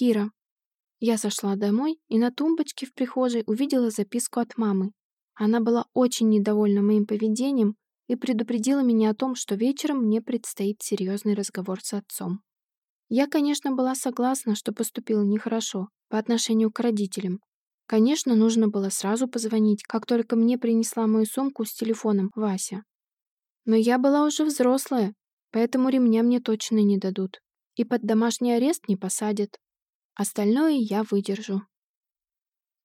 Кира». Я сошла домой и на тумбочке в прихожей увидела записку от мамы. Она была очень недовольна моим поведением и предупредила меня о том, что вечером мне предстоит серьезный разговор с отцом. Я, конечно, была согласна, что поступила нехорошо по отношению к родителям. Конечно, нужно было сразу позвонить, как только мне принесла мою сумку с телефоном Вася. Но я была уже взрослая, поэтому ремня мне точно не дадут. И под домашний арест не посадят. Остальное я выдержу.